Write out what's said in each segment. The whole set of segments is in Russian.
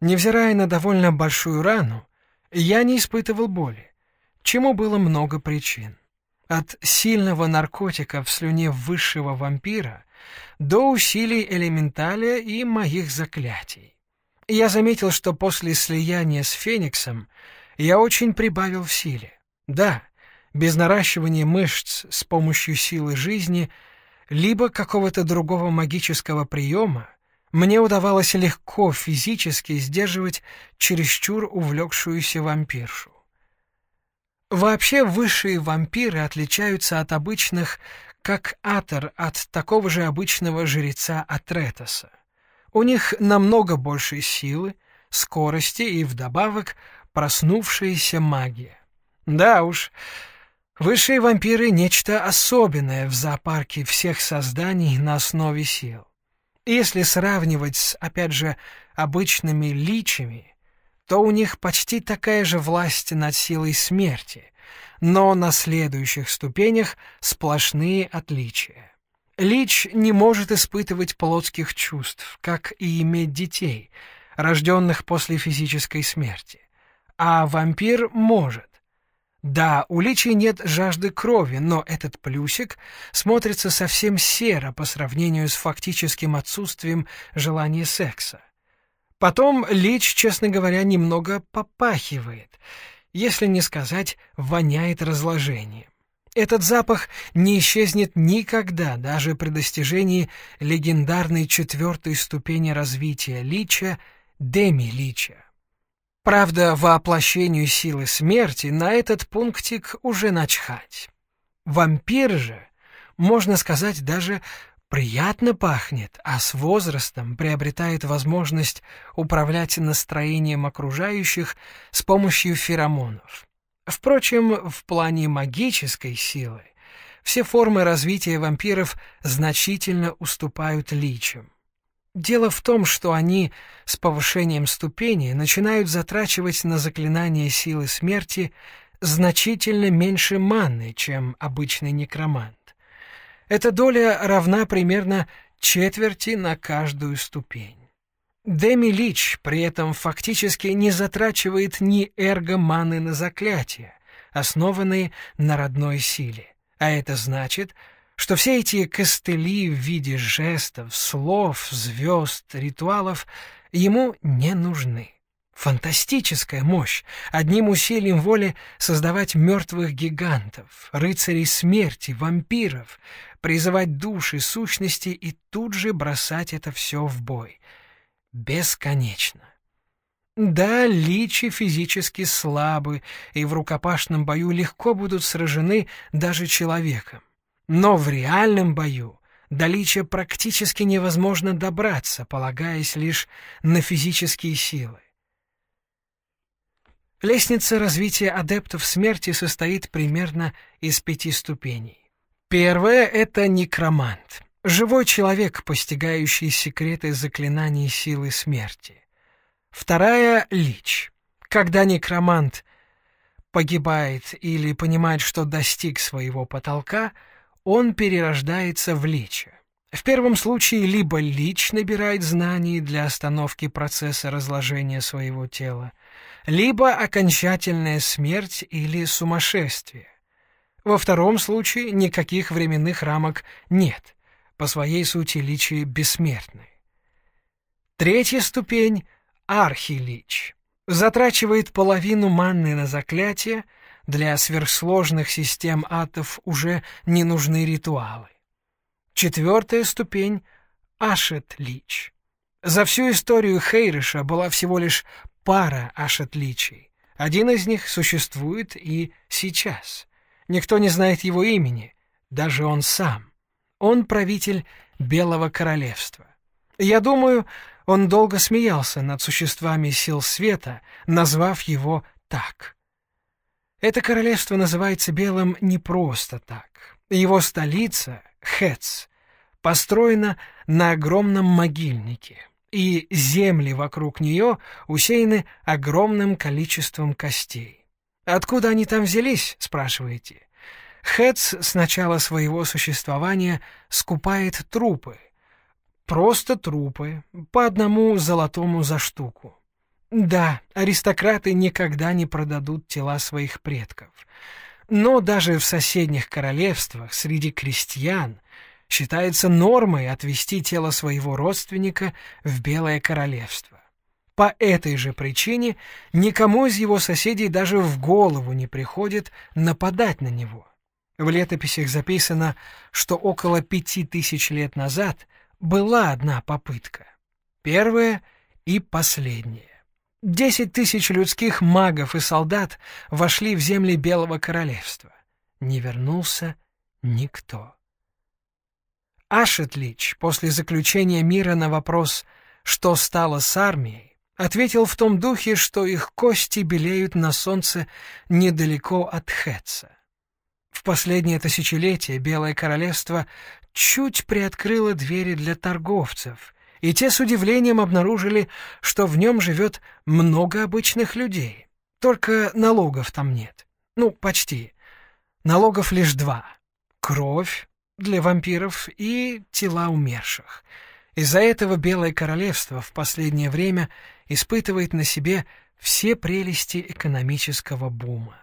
Невзирая на довольно большую рану, я не испытывал боли, чему было много причин. От сильного наркотика в слюне высшего вампира до усилий элементаля и моих заклятий. Я заметил, что после слияния с Фениксом я очень прибавил в силе. Да, без наращивания мышц с помощью силы жизни, либо какого-то другого магического приема, мне удавалось легко физически сдерживать чересчур увлекшуюся вампиршу. Вообще высшие вампиры отличаются от обычных, как Атор от такого же обычного жреца Атретоса. У них намного больше силы, скорости и вдобавок проснувшаяся магия. Да уж, высшие вампиры — нечто особенное в зоопарке всех созданий на основе сил. Если сравнивать с, опять же, обычными личами, то у них почти такая же власть над силой смерти, но на следующих ступенях сплошные отличия. Лич не может испытывать плотских чувств, как и иметь детей, рожденных после физической смерти. А вампир может. Да, у личий нет жажды крови, но этот плюсик смотрится совсем серо по сравнению с фактическим отсутствием желания секса. Потом лич, честно говоря, немного попахивает, если не сказать воняет разложением. Этот запах не исчезнет никогда, даже при достижении легендарной четвертой ступени развития лича — деми-лича. Правда, воплощению силы смерти на этот пунктик уже начхать. Вампир же, можно сказать, даже приятно пахнет, а с возрастом приобретает возможность управлять настроением окружающих с помощью феромонов. Впрочем, в плане магической силы все формы развития вампиров значительно уступают личам. Дело в том, что они с повышением ступени начинают затрачивать на заклинание силы смерти значительно меньше маны, чем обычный некромант. Эта доля равна примерно четверти на каждую ступень. Деми Лич при этом фактически не затрачивает ни эрго-маны на заклятия, основанные на родной силе. А это значит, что все эти костыли в виде жестов, слов, звезд, ритуалов ему не нужны. Фантастическая мощь, одним усилием воли создавать мертвых гигантов, рыцарей смерти, вампиров, призывать души, сущности и тут же бросать это все в бой. Бесконечно. Да, личи физически слабы и в рукопашном бою легко будут сражены даже человеком. Но в реальном бою до лича практически невозможно добраться, полагаясь лишь на физические силы. Лестница развития адептов смерти состоит примерно из пяти ступеней. Первая — это некромант, живой человек, постигающий секреты заклинаний силы смерти. Вторая — лич. Когда некромант погибает или понимает, что достиг своего потолка — он перерождается в лича. В первом случае либо лич набирает знаний для остановки процесса разложения своего тела, либо окончательная смерть или сумасшествие. Во втором случае никаких временных рамок нет, по своей сути личи бессмертны. Третья ступень — архилич. Затрачивает половину манны на заклятие — для сверхсложных систем атов уже не нужны ритуалы. Четвертая ступень — Ашет-Лич. За всю историю Хейриша была всего лишь пара Ашет-Личей. Один из них существует и сейчас. Никто не знает его имени, даже он сам. Он правитель Белого Королевства. Я думаю, он долго смеялся над существами сил света, назвав его так. Это королевство называется Белым не просто так. Его столица, Хец, построена на огромном могильнике, и земли вокруг нее усеяны огромным количеством костей. Откуда они там взялись, спрашиваете? Хец с начала своего существования скупает трупы. Просто трупы, по одному золотому за штуку. Да, аристократы никогда не продадут тела своих предков. Но даже в соседних королевствах среди крестьян считается нормой отвести тело своего родственника в Белое Королевство. По этой же причине никому из его соседей даже в голову не приходит нападать на него. В летописях записано, что около пяти тысяч лет назад была одна попытка. Первая и последняя. Десять тысяч людских магов и солдат вошли в земли Белого Королевства. Не вернулся никто. Ашетлич после заключения мира на вопрос «Что стало с армией?» ответил в том духе, что их кости белеют на солнце недалеко от Хетца. В последнее тысячелетие Белое Королевство чуть приоткрыло двери для торговцев, и те с удивлением обнаружили, что в нем живет много обычных людей. Только налогов там нет. Ну, почти. Налогов лишь два. Кровь для вампиров и тела умерших. Из-за этого Белое Королевство в последнее время испытывает на себе все прелести экономического бума.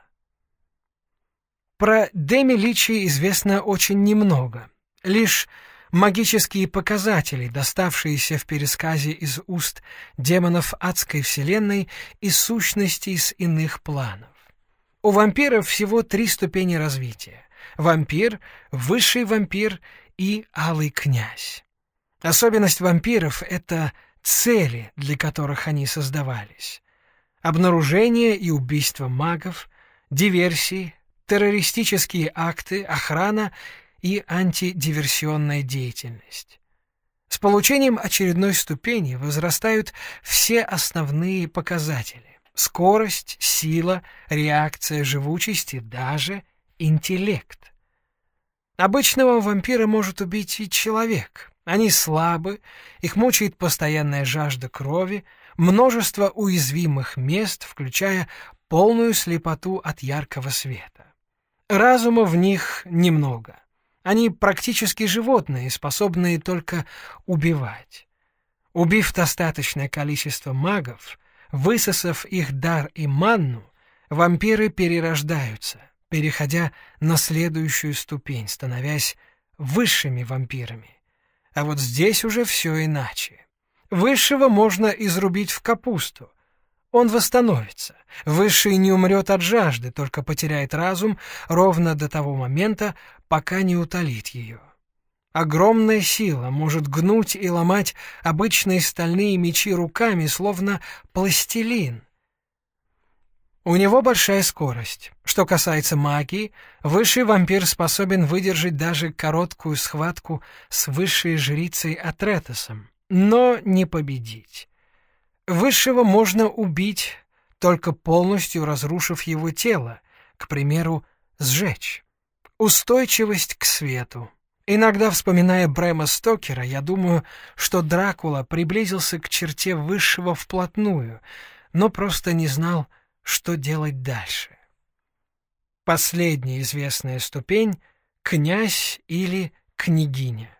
Про Деми Личи известно очень немного. Лишь магические показатели, доставшиеся в пересказе из уст демонов адской вселенной и сущностей из иных планов. У вампиров всего три ступени развития. Вампир, высший вампир и алый князь. Особенность вампиров — это цели, для которых они создавались. Обнаружение и убийство магов, диверсии, террористические акты, охрана и антидиверсионная деятельность. С получением очередной ступени возрастают все основные показатели — скорость, сила, реакция, живучесть и даже интеллект. Обычного вампира может убить и человек. Они слабы, их мучает постоянная жажда крови, множество уязвимых мест, включая полную слепоту от яркого света. Разума в них немного. Они практически животные, способные только убивать. Убив достаточное количество магов, высосав их дар и манну, вампиры перерождаются, переходя на следующую ступень, становясь высшими вампирами. А вот здесь уже все иначе. Высшего можно изрубить в капусту, он восстановится. Высший не умрет от жажды, только потеряет разум ровно до того момента, пока не утолит ее. Огромная сила может гнуть и ломать обычные стальные мечи руками, словно пластилин. У него большая скорость. Что касается магии, высший вампир способен выдержать даже короткую схватку с высшей жрицей Атретосом, но не победить. Высшего можно убить, только полностью разрушив его тело, к примеру, сжечь. Устойчивость к свету. Иногда, вспоминая Брэма Стокера, я думаю, что Дракула приблизился к черте высшего вплотную, но просто не знал, что делать дальше. Последняя известная ступень — князь или княгиня.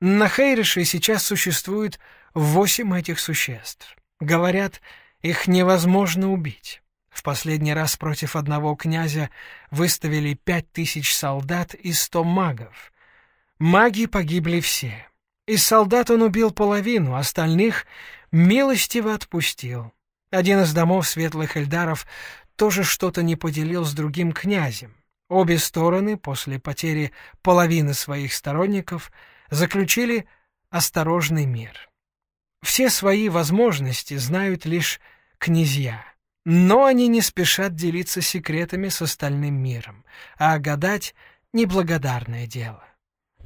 На Хейрише сейчас существует восемь этих существ. Говорят, их невозможно убить. В последний раз против одного князя выставили пять тысяч солдат и сто магов. Маги погибли все. Из солдат он убил половину, остальных милостиво отпустил. Один из домов светлых эльдаров тоже что-то не поделил с другим князем. Обе стороны после потери половины своих сторонников заключили осторожный мир. Все свои возможности знают лишь князья, но они не спешат делиться секретами с остальным миром, а гадать — неблагодарное дело.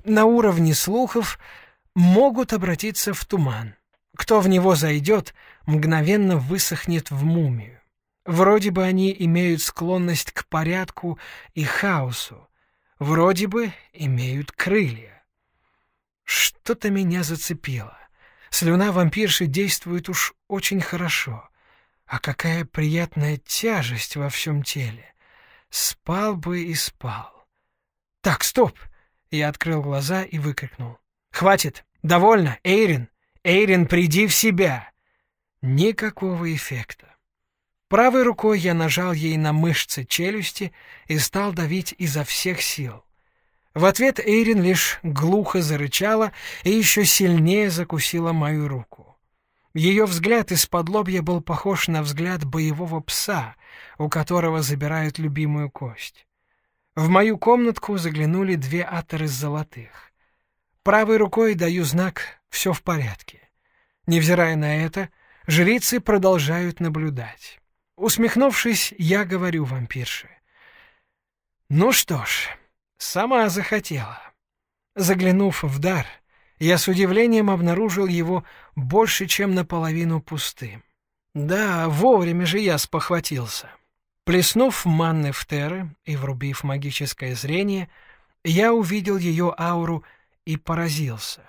На уровне слухов могут обратиться в туман. Кто в него зайдет, мгновенно высохнет в мумию. Вроде бы они имеют склонность к порядку и хаосу, вроде бы имеют крылья. Что-то меня зацепило. Слюна вампирши действует уж очень хорошо. А какая приятная тяжесть во всем теле. Спал бы и спал. Так, стоп! Я открыл глаза и выкрикнул. «Хватит! Довольно! Эйрин! Эйрин, приди в себя!» Никакого эффекта. Правой рукой я нажал ей на мышцы челюсти и стал давить изо всех сил. В ответ Эйрин лишь глухо зарычала и еще сильнее закусила мою руку. Ее взгляд из-под лобья был похож на взгляд боевого пса, у которого забирают любимую кость. В мою комнатку заглянули две аторы золотых. Правой рукой даю знак «все в порядке». Невзирая на это, жрицы продолжают наблюдать. Усмехнувшись, я говорю вампирше. «Ну что ж, сама захотела». Заглянув в дар, я с удивлением обнаружил его больше, чем наполовину пустым. Да, вовремя же я спохватился. Плеснув манны в теры и врубив магическое зрение, я увидел ее ауру и поразился.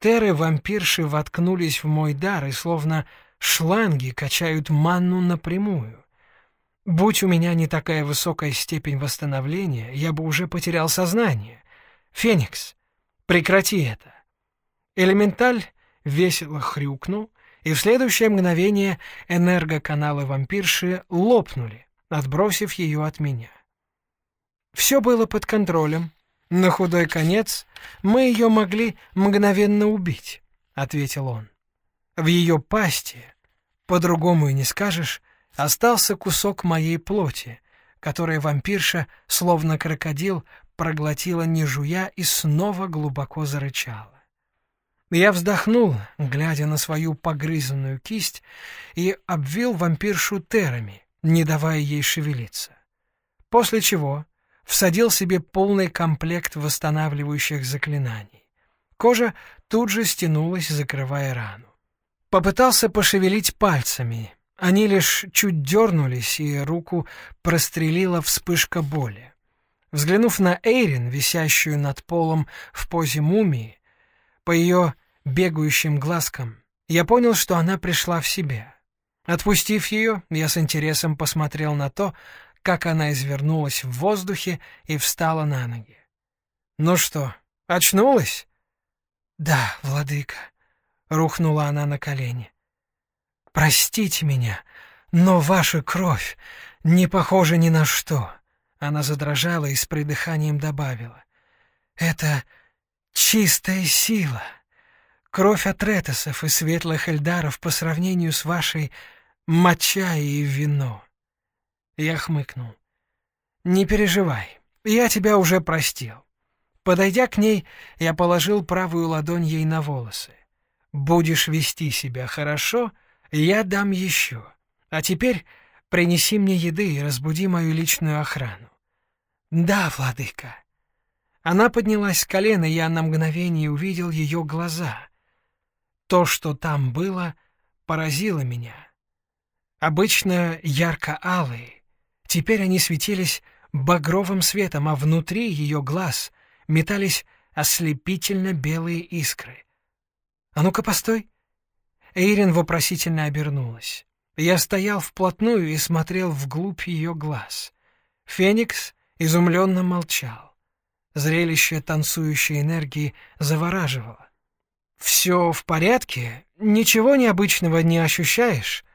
Теры-вампирши воткнулись в мой дар и словно шланги качают манну напрямую. Будь у меня не такая высокая степень восстановления, я бы уже потерял сознание. Феникс, прекрати это. Элементаль весело хрюкнул, и в следующее мгновение энергоканалы вампирши лопнули, отбросив ее от меня. Все было под контролем, «На худой конец мы ее могли мгновенно убить», — ответил он. «В ее пасти, по-другому и не скажешь, остался кусок моей плоти, который вампирша, словно крокодил, проглотила не жуя и снова глубоко зарычала. Я вздохнул, глядя на свою погрызанную кисть, и обвил вампиршу терами, не давая ей шевелиться. После чего всадил себе полный комплект восстанавливающих заклинаний. Кожа тут же стянулась, закрывая рану. Попытался пошевелить пальцами. Они лишь чуть дернулись, и руку прострелила вспышка боли. Взглянув на Эйрин, висящую над полом в позе мумии, по ее бегающим глазкам, я понял, что она пришла в себя. Отпустив ее, я с интересом посмотрел на то, как она извернулась в воздухе и встала на ноги. «Ну что, очнулась?» «Да, владыка», — рухнула она на колени. «Простите меня, но ваша кровь не похожа ни на что», — она задрожала и с придыханием добавила. «Это чистая сила. Кровь атретосов и светлых эльдаров по сравнению с вашей моча и вино. Я хмыкнул. «Не переживай, я тебя уже простил». Подойдя к ней, я положил правую ладонь ей на волосы. «Будешь вести себя хорошо, я дам еще. А теперь принеси мне еды и разбуди мою личную охрану». «Да, владыка». Она поднялась с колена, и я на мгновение увидел ее глаза. То, что там было, поразило меня. Обычно ярко-алые, Теперь они светились багровым светом, а внутри ее глаз метались ослепительно белые искры. «А ну-ка, постой!» Эйрин вопросительно обернулась. Я стоял вплотную и смотрел вглубь ее глаз. Феникс изумленно молчал. Зрелище танцующей энергии завораживало. «Все в порядке? Ничего необычного не ощущаешь?»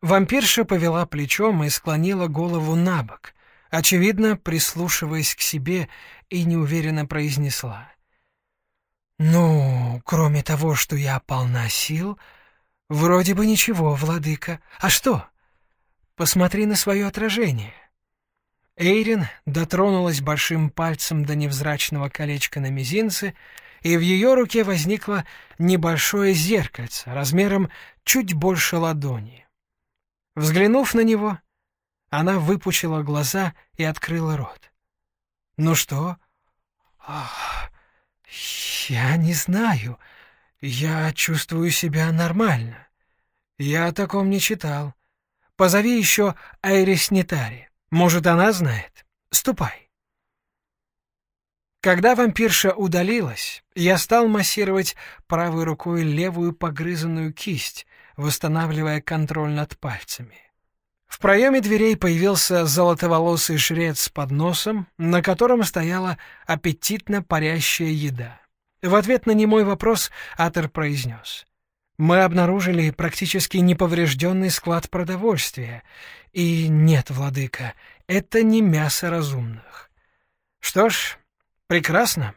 Вампирша повела плечом и склонила голову на бок, очевидно, прислушиваясь к себе, и неуверенно произнесла. «Ну, кроме того, что я полна сил, вроде бы ничего, владыка. А что? Посмотри на свое отражение». Эйрин дотронулась большим пальцем до невзрачного колечка на мизинце, и в ее руке возникло небольшое зеркальце размером чуть больше ладони. Взглянув на него, она выпучила глаза и открыла рот. «Ну что?» Ах, «Я не знаю. Я чувствую себя нормально. Я о таком не читал. Позови еще Айрис Нетари. Может, она знает? Ступай». Когда вампирша удалилась, я стал массировать правой рукой левую погрызанную кисть, восстанавливая контроль над пальцами. В проеме дверей появился золотоволосый шрец с подносом, на котором стояла аппетитно парящая еда. В ответ на немой вопрос Атер произнес. Мы обнаружили практически неповрежденный склад продовольствия. И нет, владыка, это не мясо разумных. Что ж, прекрасно.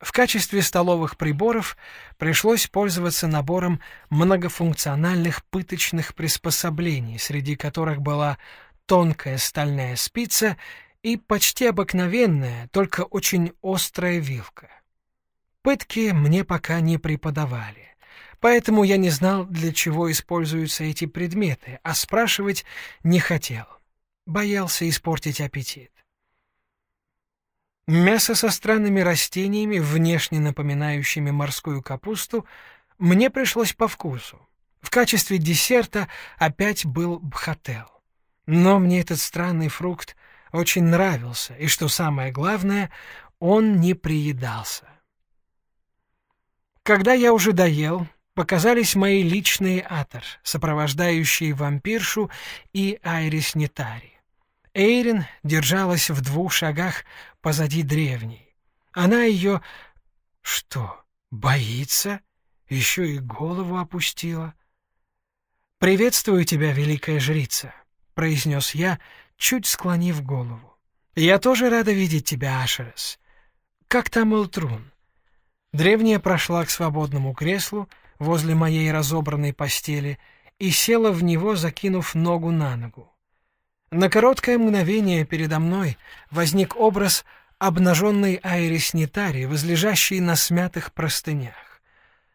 В качестве столовых приборов пришлось пользоваться набором многофункциональных пыточных приспособлений, среди которых была тонкая стальная спица и почти обыкновенная, только очень острая вилка. Пытки мне пока не преподавали, поэтому я не знал, для чего используются эти предметы, а спрашивать не хотел. Боялся испортить аппетит. Мясо со странными растениями, внешне напоминающими морскую капусту, мне пришлось по вкусу. В качестве десерта опять был бхател. Но мне этот странный фрукт очень нравился, и, что самое главное, он не приедался. Когда я уже доел, показались мои личные атор, сопровождающие вампиршу и Айрис Нетари. Эйрин держалась в двух шагах позади древней. Она ее... Что, боится? Еще и голову опустила. «Приветствую тебя, великая жрица», — произнес я, чуть склонив голову. «Я тоже рада видеть тебя, Ашерес. Как там Элтрун?» Древняя прошла к свободному креслу возле моей разобранной постели и села в него, закинув ногу на ногу. На короткое мгновение передо мной возник образ обнаженной Айрис Нитари, возлежащей на смятых простынях.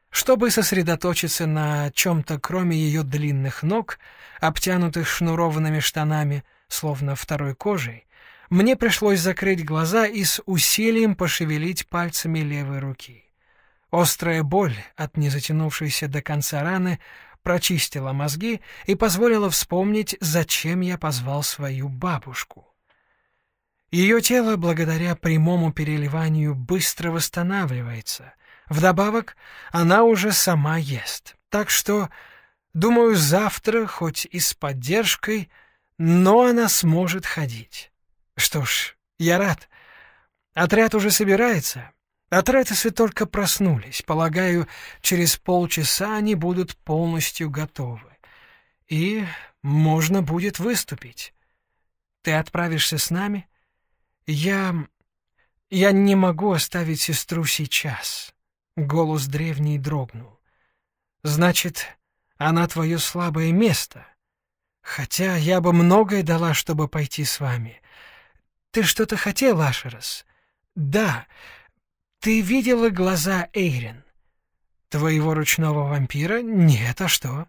Чтобы сосредоточиться на чем-то, кроме ее длинных ног, обтянутых шнурованными штанами, словно второй кожей, мне пришлось закрыть глаза и с усилием пошевелить пальцами левой руки. Острая боль от незатянувшейся до конца раны прочистила мозги и позволила вспомнить, зачем я позвал свою бабушку. Ее тело, благодаря прямому переливанию, быстро восстанавливается. Вдобавок, она уже сама ест. Так что, думаю, завтра, хоть и с поддержкой, но она сможет ходить. Что ж, я рад. Отряд уже собирается. Атретесы только проснулись. Полагаю, через полчаса они будут полностью готовы. И можно будет выступить. Ты отправишься с нами? Я... я не могу оставить сестру сейчас. Голос древний дрогнул. Значит, она твое слабое место. Хотя я бы многое дала, чтобы пойти с вами. Ты что-то хотел, Ашерос? Да, ты видела глаза Эйрин? Твоего ручного вампира? Нет, а что?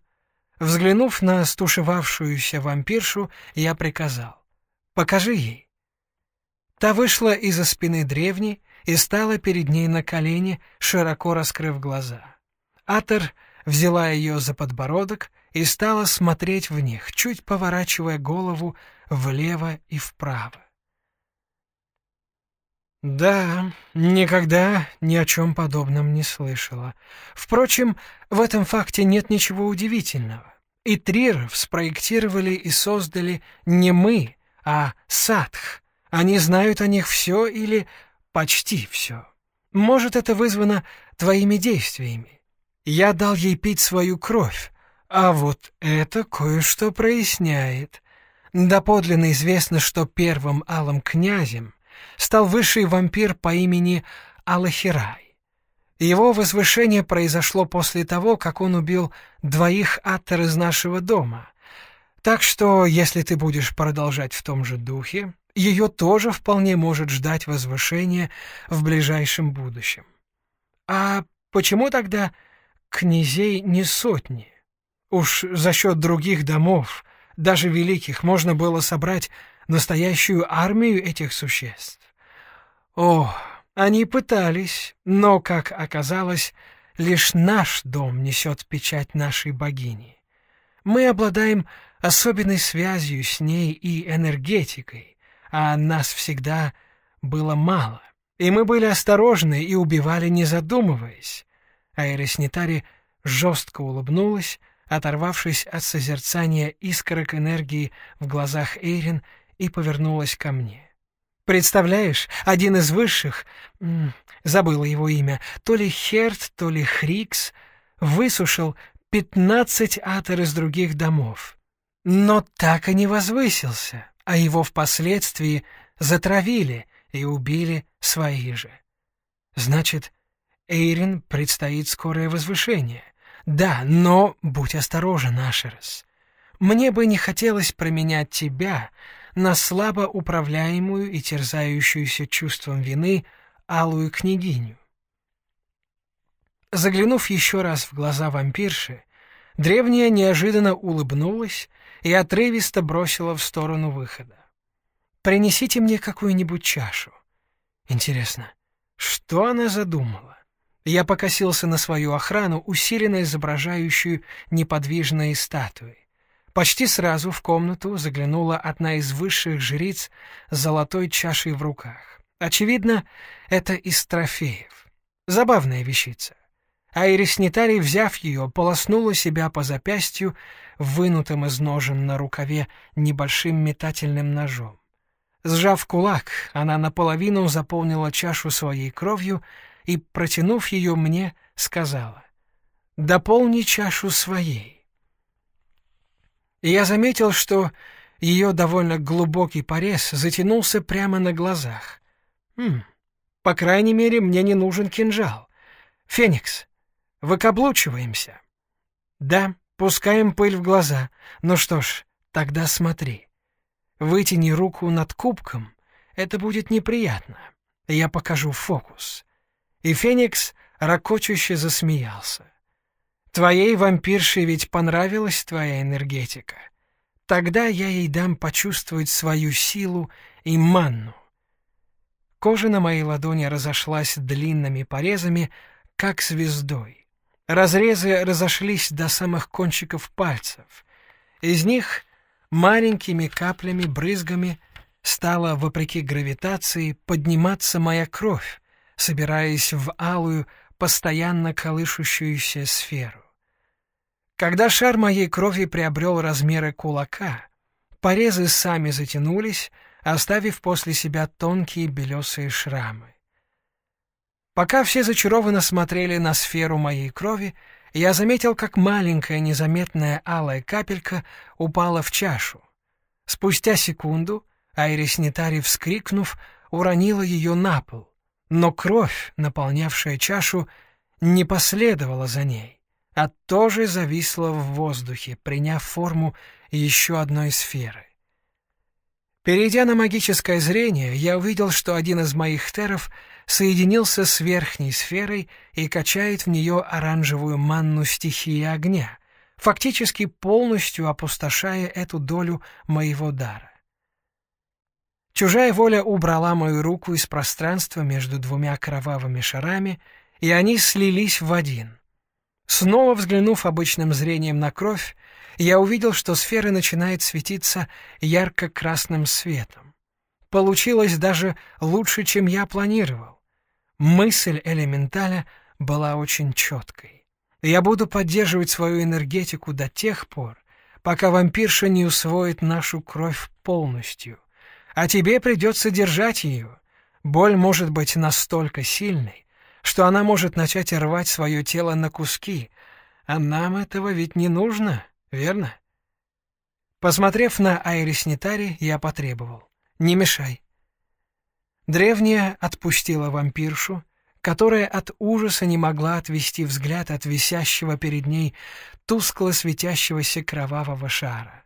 Взглянув на стушевавшуюся вампиршу, я приказал. Покажи ей. Та вышла из-за спины древней и стала перед ней на колени, широко раскрыв глаза. Атер взяла ее за подбородок и стала смотреть в них, чуть поворачивая голову влево и вправо. Да, никогда ни о чем подобном не слышала. Впрочем, в этом факте нет ничего удивительного. И Триров спроектировали и создали не мы, а Садх. Они знают о них все или почти все. Может, это вызвано твоими действиями. Я дал ей пить свою кровь, а вот это кое-что проясняет. Доподлинно известно, что первым алым князем стал высший вампир по имени Алахирай. Его возвышение произошло после того, как он убил двоих аттер из нашего дома. Так что, если ты будешь продолжать в том же духе, ее тоже вполне может ждать возвышение в ближайшем будущем. А почему тогда князей не сотни? Уж за счет других домов, даже великих, можно было собрать настоящую армию этих существ. О, они пытались, но, как оказалось, лишь наш дом несет печать нашей богини. Мы обладаем особенной связью с ней и энергетикой, а нас всегда было мало, и мы были осторожны и убивали, не задумываясь. Айрис Нитари жестко улыбнулась, оторвавшись от созерцания искорок энергии в глазах Эйрин, и повернулась ко мне. Представляешь, один из высших, забыла его имя, то ли Херт, то ли Хрикс, высушил пятнадцать атор из других домов, но так и не возвысился, а его впоследствии затравили и убили свои же. Значит, Эйрин предстоит скорое возвышение. Да, но будь осторожен, Ашерес. Мне бы не хотелось променять тебя на слабо управляемую и терзающуюся чувством вины алую княгиню. Заглянув еще раз в глаза вампирши, древняя неожиданно улыбнулась и отрывисто бросила в сторону выхода. «Принесите мне какую-нибудь чашу. Интересно, что она задумала?» Я покосился на свою охрану, усиленно изображающую неподвижные статуи. Почти сразу в комнату заглянула одна из высших жриц с золотой чашей в руках. Очевидно, это из трофеев. Забавная вещица. А Нитарий, взяв ее, полоснула себя по запястью, вынутым из ножен на рукаве небольшим метательным ножом. Сжав кулак, она наполовину заполнила чашу своей кровью и, протянув ее мне, сказала «Дополни чашу своей» и я заметил, что ее довольно глубокий порез затянулся прямо на глазах. Хм, по крайней мере, мне не нужен кинжал. Феникс, выкаблучиваемся. Да, пускаем пыль в глаза. Ну что ж, тогда смотри. Вытяни руку над кубком, это будет неприятно. Я покажу фокус. И Феникс ракочуще засмеялся. Твоей вампирше ведь понравилась твоя энергетика. Тогда я ей дам почувствовать свою силу и манну. Кожа на моей ладони разошлась длинными порезами, как звездой. Разрезы разошлись до самых кончиков пальцев. Из них маленькими каплями-брызгами стала, вопреки гравитации, подниматься моя кровь, собираясь в алую, постоянно колышущуюся сферу. Когда шар моей крови приобрел размеры кулака, порезы сами затянулись, оставив после себя тонкие белесые шрамы. Пока все зачарованно смотрели на сферу моей крови, я заметил, как маленькая незаметная алая капелька упала в чашу. Спустя секунду Айрис Нетари, вскрикнув, уронила ее на пол, но кровь, наполнявшая чашу, не последовала за ней а тоже зависла в воздухе, приняв форму еще одной сферы. Перейдя на магическое зрение, я увидел, что один из моих теров соединился с верхней сферой и качает в нее оранжевую манну стихии огня, фактически полностью опустошая эту долю моего дара. Чужая воля убрала мою руку из пространства между двумя кровавыми шарами, и они слились в один — Снова взглянув обычным зрением на кровь, я увидел, что сфера начинает светиться ярко-красным светом. Получилось даже лучше, чем я планировал. Мысль элементаля была очень четкой. Я буду поддерживать свою энергетику до тех пор, пока вампирша не усвоит нашу кровь полностью. А тебе придется держать ее. Боль может быть настолько сильной, что она может начать рвать свое тело на куски, а нам этого ведь не нужно, верно? Посмотрев на Айрис Нитари, я потребовал. «Не мешай». Древняя отпустила вампиршу, которая от ужаса не могла отвести взгляд от висящего перед ней тускло светящегося кровавого шара.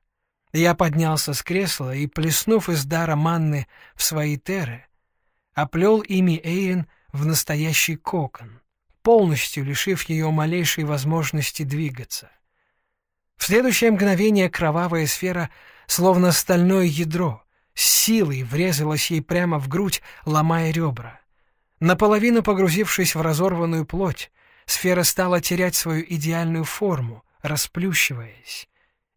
Я поднялся с кресла и, плеснув из дара манны в свои теры, оплел ими Эйрин в настоящий кокон, полностью лишив ее малейшей возможности двигаться. В следующее мгновение кровавая сфера, словно стальное ядро, с силой врезалась ей прямо в грудь, ломая ребра. Наполовину погрузившись в разорванную плоть, сфера стала терять свою идеальную форму, расплющиваясь.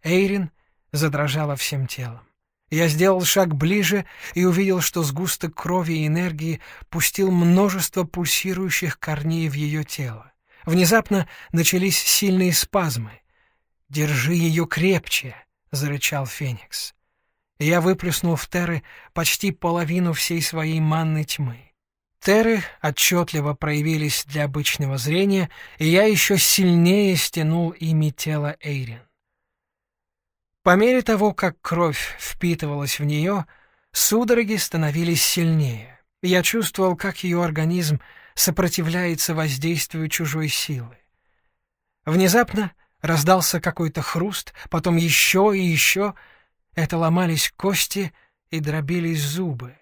Эйрин задрожала всем телом. Я сделал шаг ближе и увидел, что сгусток крови и энергии пустил множество пульсирующих корней в ее тело. Внезапно начались сильные спазмы. «Держи ее крепче!» — зарычал Феникс. Я выплюснул в Терры почти половину всей своей манны тьмы. Теры отчетливо проявились для обычного зрения, и я еще сильнее стянул ими тело Эйрин. По мере того, как кровь впитывалась в нее, судороги становились сильнее. Я чувствовал, как ее организм сопротивляется воздействию чужой силы. Внезапно раздался какой-то хруст, потом еще и еще. Это ломались кости и дробились зубы.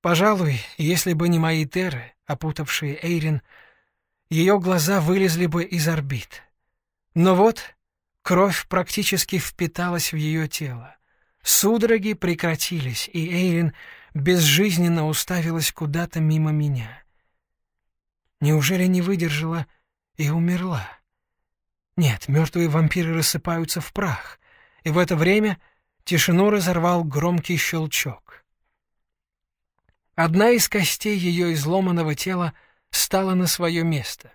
Пожалуй, если бы не мои теры, опутавшие Эйрин, ее глаза вылезли бы из орбит. Но вот кровь практически впиталась в ее тело. Судороги прекратились, и Эйрин безжизненно уставилась куда-то мимо меня. Неужели не выдержала и умерла? Нет, мертвые вампиры рассыпаются в прах, и в это время тишину разорвал громкий щелчок. Одна из костей ее изломанного тела стала на свое место.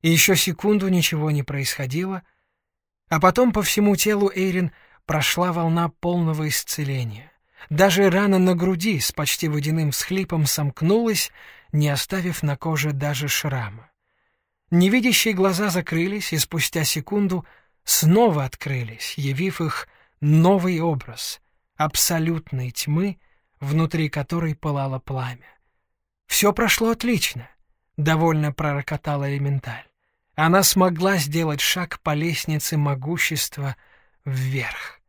И еще секунду ничего не происходило, а потом по всему телу Эйрин прошла волна полного исцеления. Даже рана на груди с почти водяным всхлипом сомкнулась, не оставив на коже даже шрама. Невидящие глаза закрылись и спустя секунду снова открылись, явив их новый образ абсолютной тьмы — внутри которой пылало пламя. Все прошло отлично, — довольно пророкотала элементаль. Она смогла сделать шаг по лестнице могущества вверх.